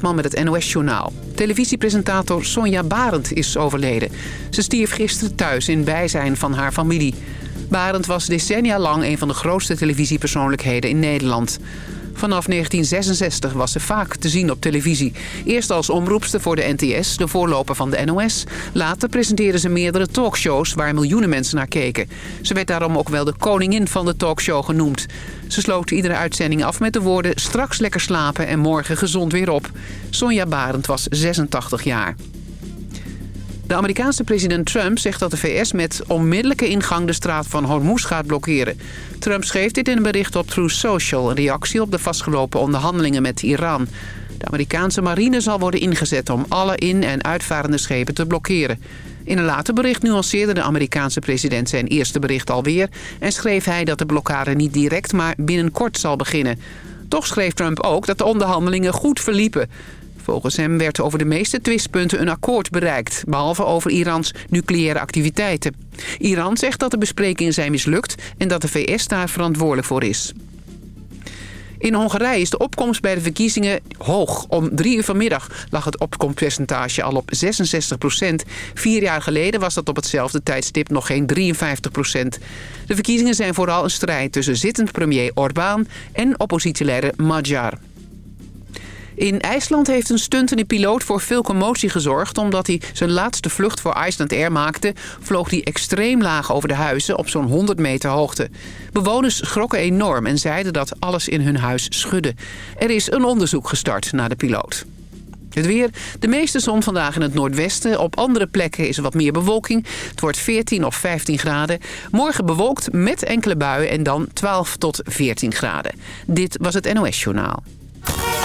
Koopman met het NOS-journaal. Televisiepresentator Sonja Barend is overleden. Ze stierf gisteren thuis in bijzijn van haar familie. Barend was decennia lang een van de grootste televisiepersoonlijkheden in Nederland. Vanaf 1966 was ze vaak te zien op televisie. Eerst als omroepster voor de NTS, de voorloper van de NOS. Later presenteerde ze meerdere talkshows waar miljoenen mensen naar keken. Ze werd daarom ook wel de koningin van de talkshow genoemd. Ze sloot iedere uitzending af met de woorden... straks lekker slapen en morgen gezond weer op. Sonja Barend was 86 jaar. De Amerikaanse president Trump zegt dat de VS met onmiddellijke ingang de straat van Hormuz gaat blokkeren. Trump schreef dit in een bericht op True Social, een reactie op de vastgelopen onderhandelingen met Iran. De Amerikaanse marine zal worden ingezet om alle in- en uitvarende schepen te blokkeren. In een later bericht nuanceerde de Amerikaanse president zijn eerste bericht alweer... en schreef hij dat de blokkade niet direct, maar binnenkort zal beginnen. Toch schreef Trump ook dat de onderhandelingen goed verliepen. Volgens hem werd over de meeste twistpunten een akkoord bereikt... behalve over Irans nucleaire activiteiten. Iran zegt dat de besprekingen zijn mislukt... en dat de VS daar verantwoordelijk voor is. In Hongarije is de opkomst bij de verkiezingen hoog. Om drie uur vanmiddag lag het opkomstpercentage al op 66 procent. Vier jaar geleden was dat op hetzelfde tijdstip nog geen 53 procent. De verkiezingen zijn vooral een strijd tussen zittend premier Orbán en oppositieleider Magyar. In IJsland heeft een stuntende piloot voor veel commotie gezorgd... omdat hij zijn laatste vlucht voor Iceland Air maakte... vloog hij extreem laag over de huizen op zo'n 100 meter hoogte. Bewoners schrokken enorm en zeiden dat alles in hun huis schudde. Er is een onderzoek gestart naar de piloot. Het weer. De meeste zon vandaag in het noordwesten. Op andere plekken is er wat meer bewolking. Het wordt 14 of 15 graden. Morgen bewolkt met enkele buien en dan 12 tot 14 graden. Dit was het NOS Journaal.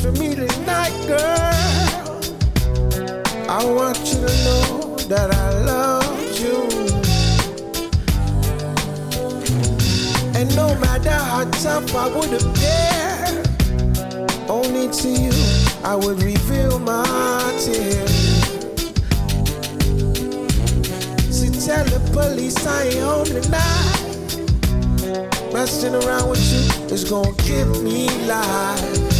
For me tonight, girl, I want you to know that I love you. And no matter how tough I would appear, only to you I would reveal my tears. Tell the police I ain't home tonight. Messing around with you is gonna give me life.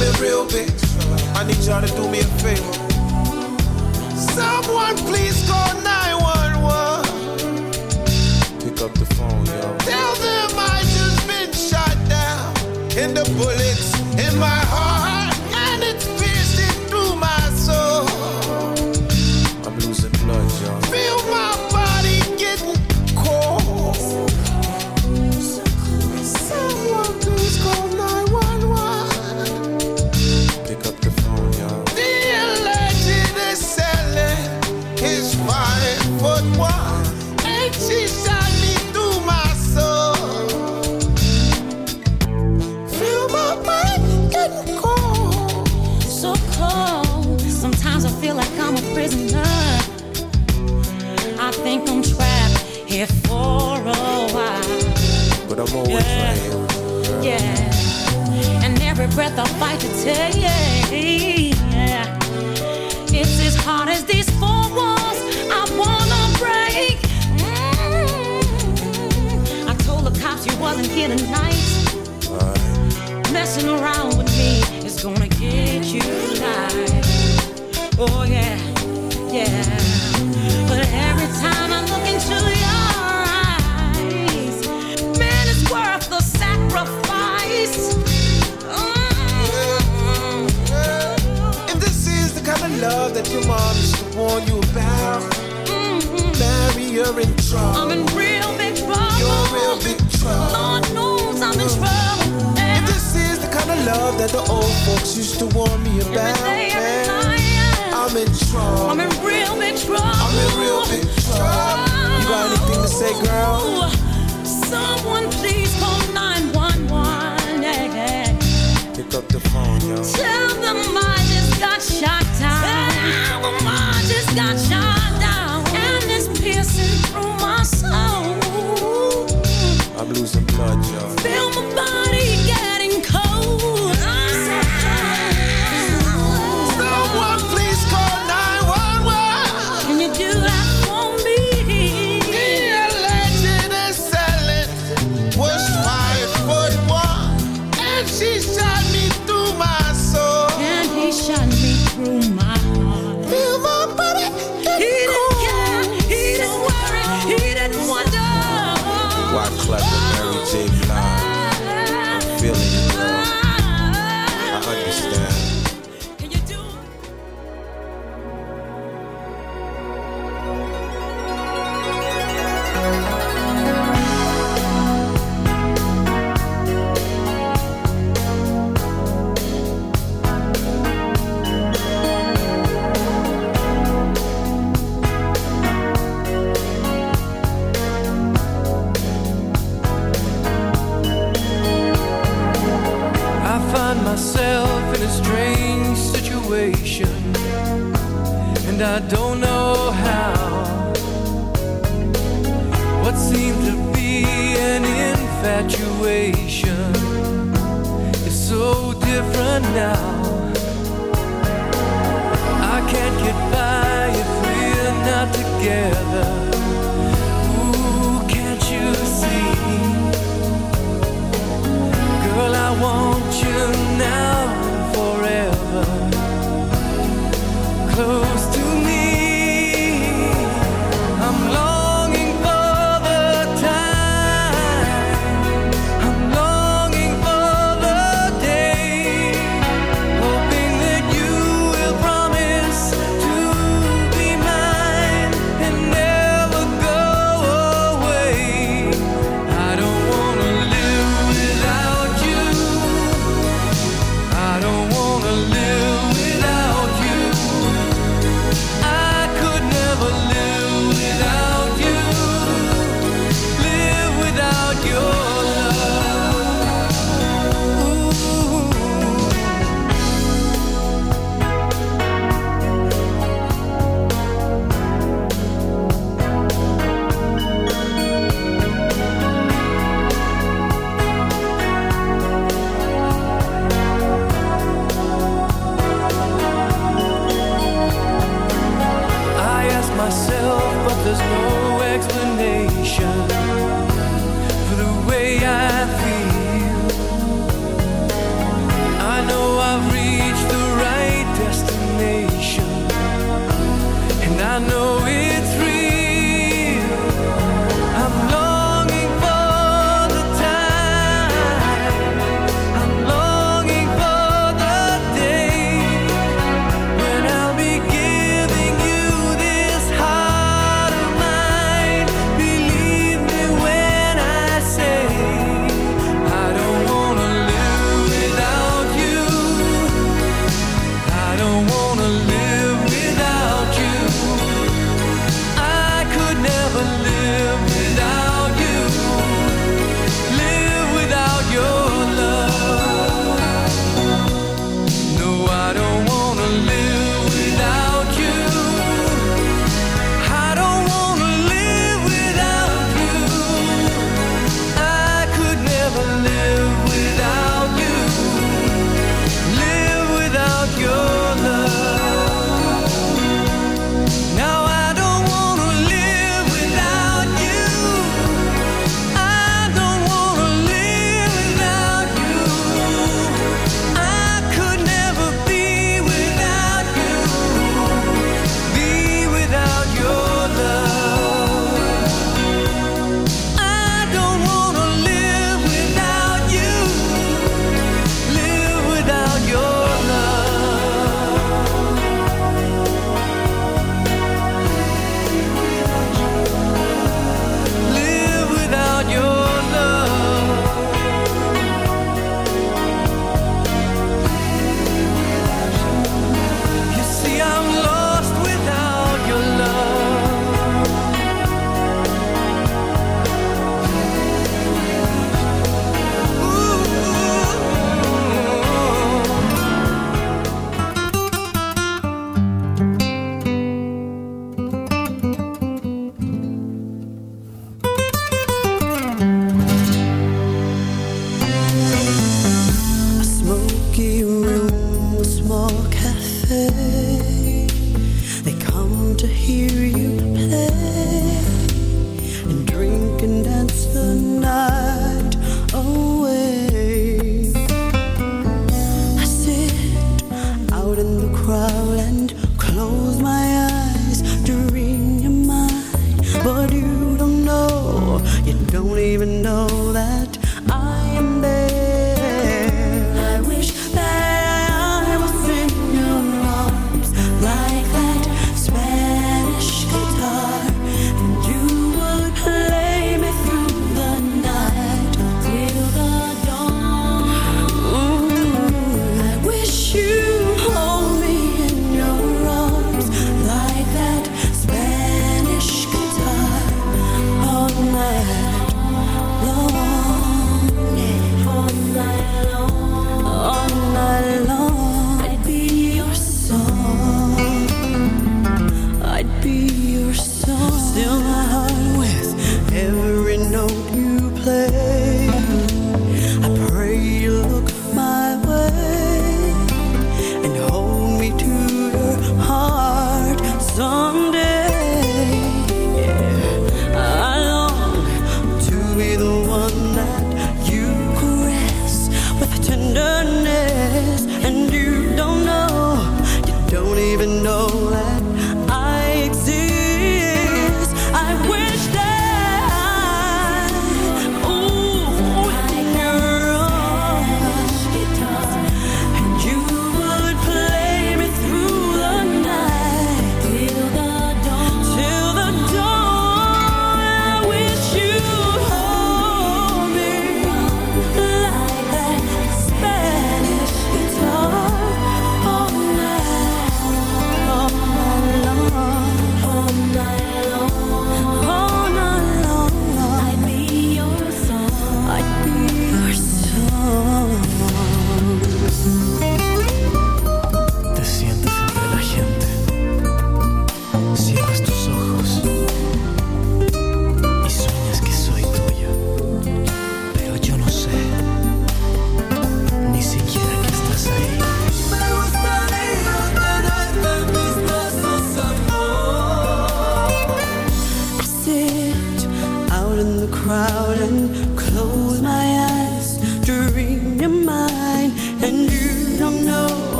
I'm real big. I need y'all to do me a favor. Someone please call 911. Pick up the phone, yo. Tell them I just been shot down. And the bullets in my heart. And it's piercing through my soul. I'm losing blood, y'all. Breath I fight to take. It's as hard as these four walls I wanna break. Mm. I told the cops you wasn't here tonight. Messing around with me is gonna get you life. Oh yeah, yeah. Your mom used to warn you about. Mm-hmm. Mary, you're in trouble. I'm in real big trouble. You're in real big trouble. Lord knows I'm in trouble. If this is the kind of love that the old folks used to warn me about, Every day, every man, night. I'm in trouble. I'm in real big trouble. I'm in real big trouble. You got anything to say, girl? Someone please call 911. Yeah, yeah. Pick up the phone, yo. Tell them I just got shot down. Tell them I just got shot down.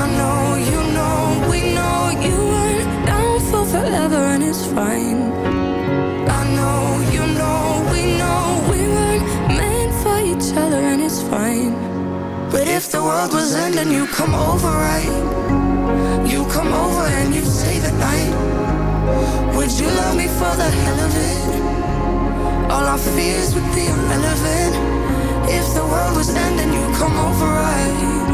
I know you know we know you weren't down for forever, and it's fine. I know you know we know we weren't meant for each other and it's fine. But if the world was ending, you come over, right? You come over and you stay the night. Would you love me for the hell of it? All our fears would be irrelevant. If the world was ending, you come over, right?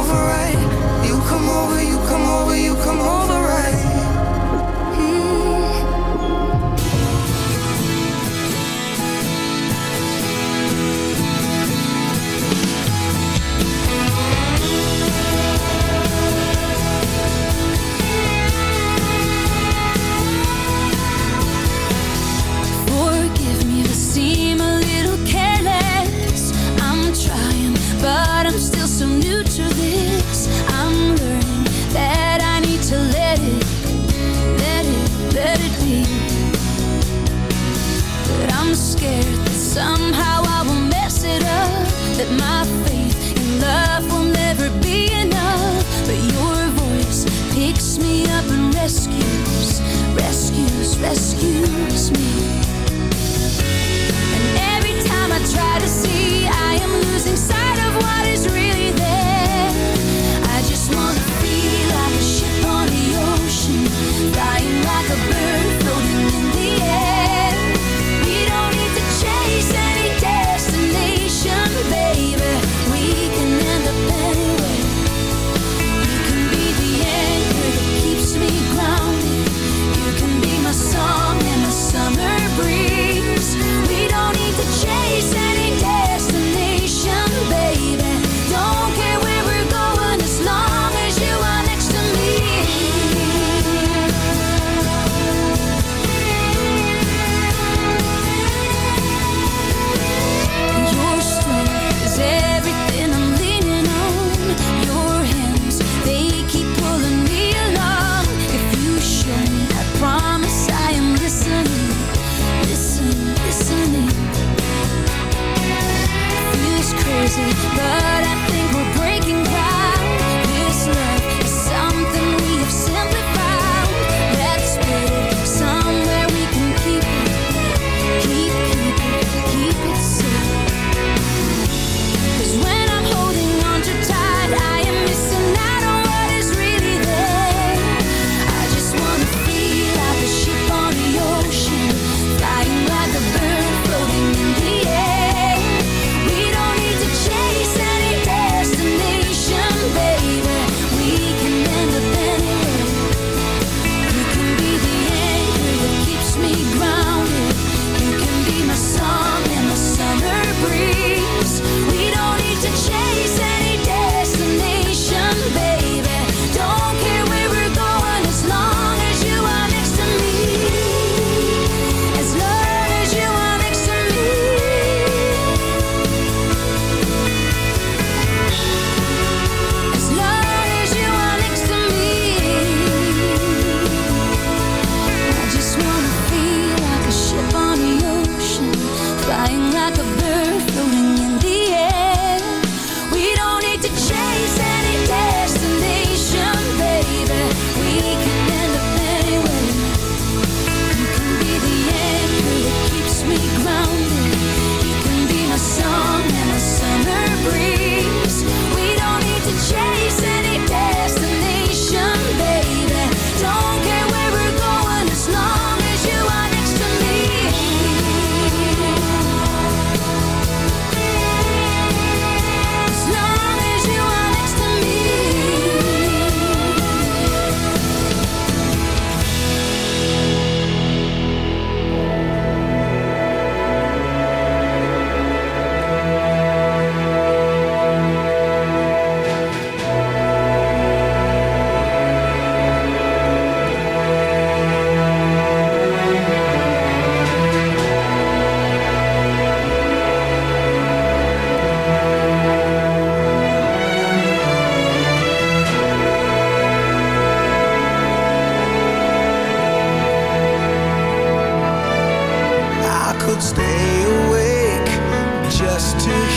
over right. You come over, you come over, you come over I'm scared. That somehow I will mess it up. That my faith in love will never be enough. But your voice picks me up and rescues Rescues, rescues me. And every time I try to see stay awake just to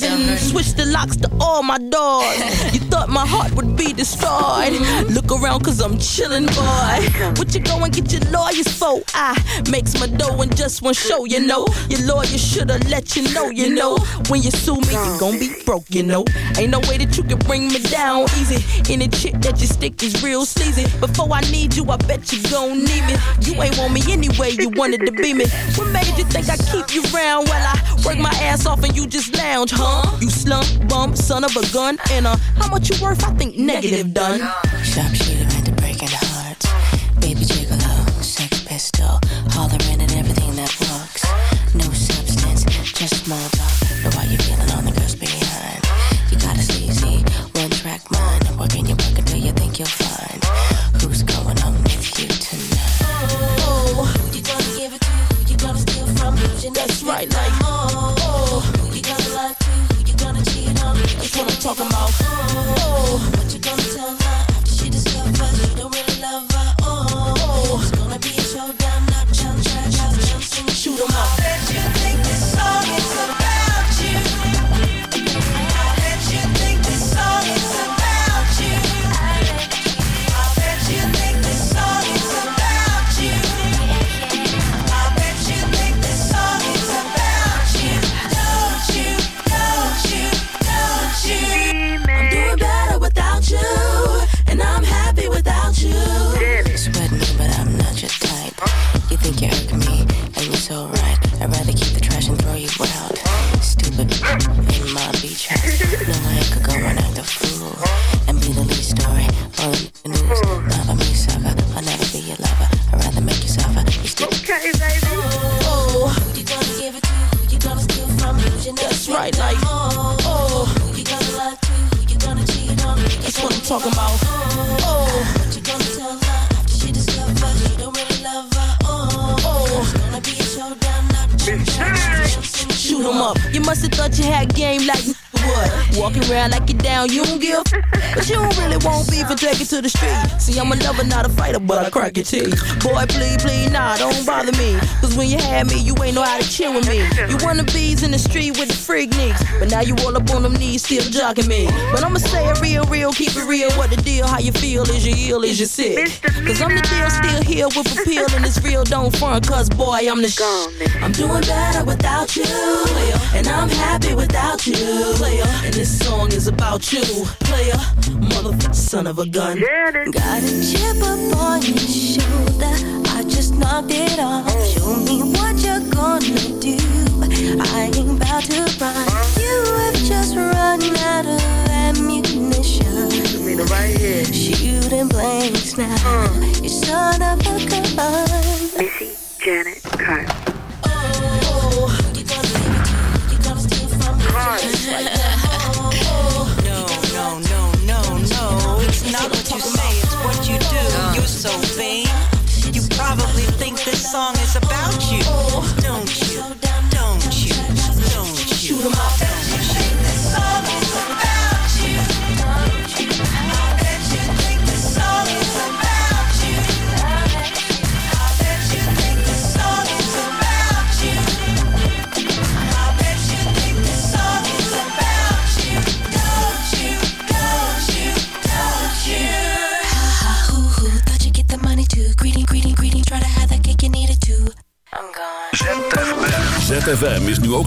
and switch the locks to all my doors. Thought my heart would be destroyed. Look around, cause I'm chillin', boy. What you go and get your lawyers for? I makes my dough in just one show, you know. Your lawyer shoulda let you know, you know. When you sue me, you gon' be broke, you know. Ain't no way that you can bring me down easy. Any chick that you stick is real sleazy. Before I need you, I bet you gon' need me. You ain't want me anyway, you wanted to be me. What made you think I keep you round while I work my ass off and you just lounge, huh? You slump bum, son of a gun. And uh, how much you worth? I think negative done. At your teeth. Boy, please, please, nah, don't bother me. Cause when you had me, you ain't know how to chill with me. You wanna bees in the street with the freak nicks. But now you all up on them knees, still jogging me. But I'ma say it real, real, keep it real. What the deal? How you feel? Is you ill? Is you sick? Cause I'm the deal, still here with appeal. And it's real, don't front. Cause boy, I'm the sh- I'm doing better without you, and I'm happy without you. And this song is about you, player. Motherfucker, son of a gun. Got a chip up on your shoulder. I just knocked it off. Show me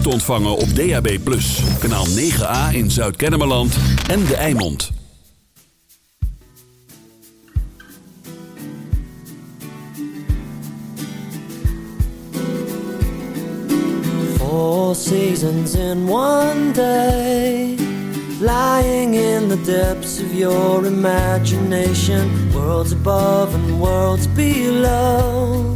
te ontvangen op DAB+. Kanaal 9A in Zuid-Kennemerland en De Eimond. Four seasons in one day, lying in the depths of your imagination, worlds above and worlds below.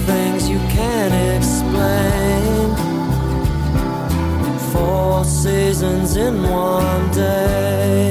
Four seasons in one day.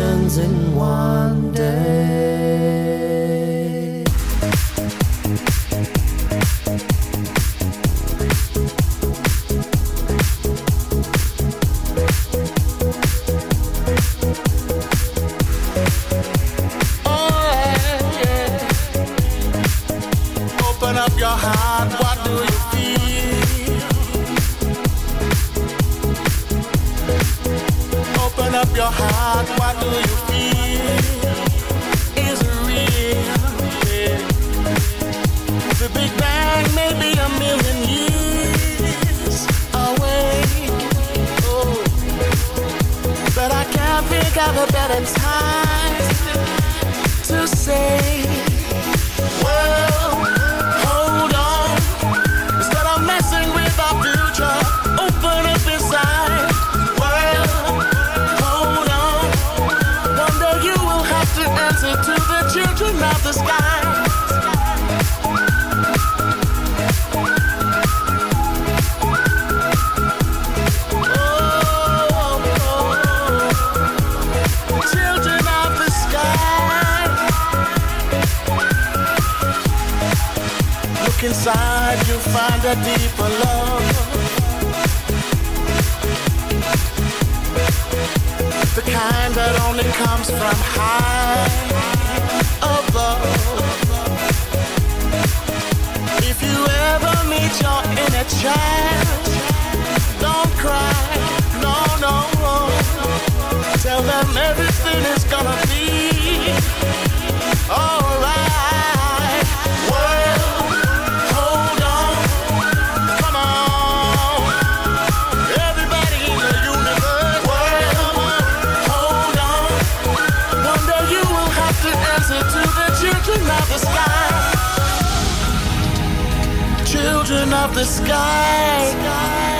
In one to answer to the children of the sky. Children of the sky.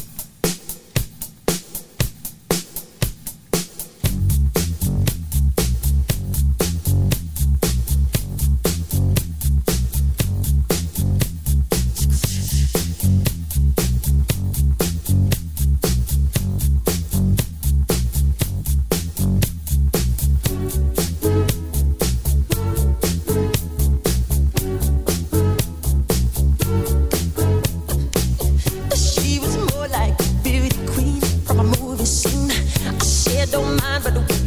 don't mind, but the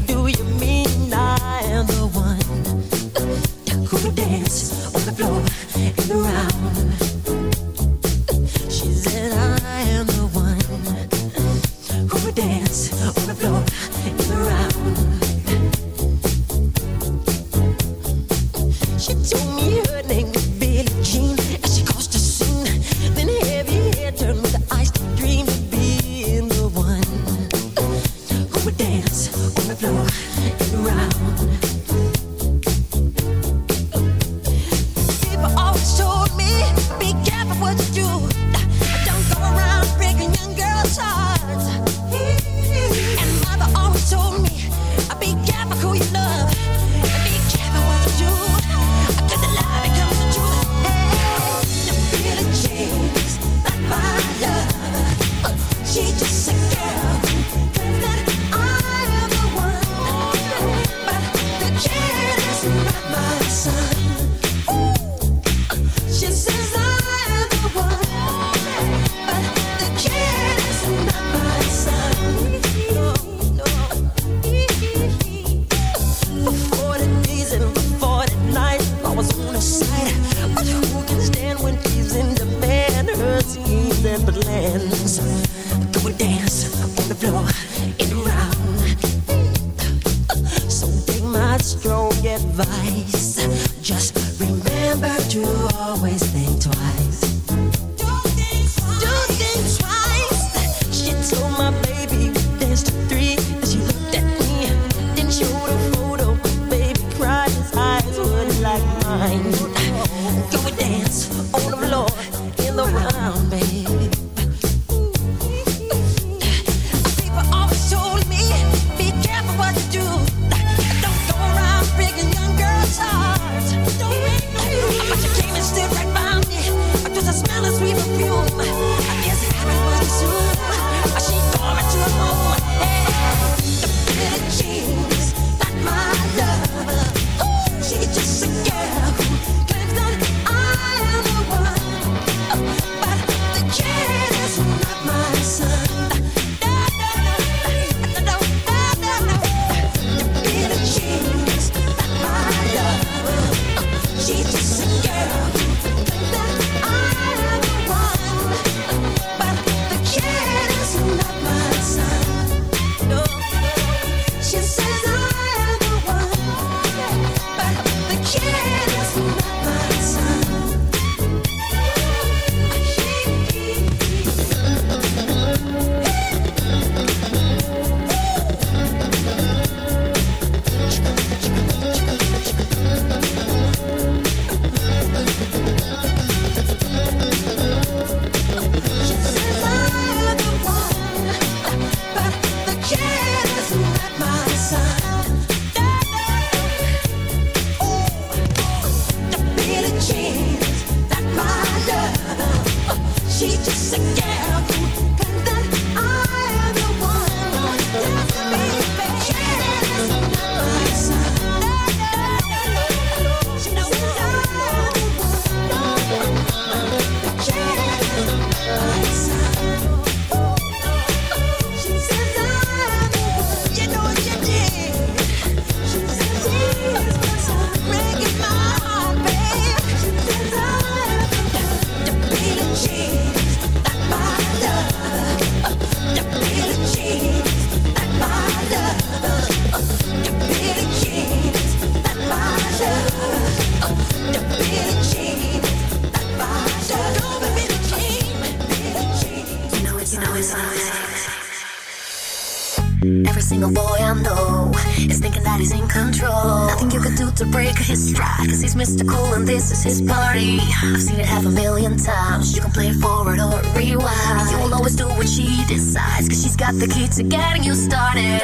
the key to getting you started.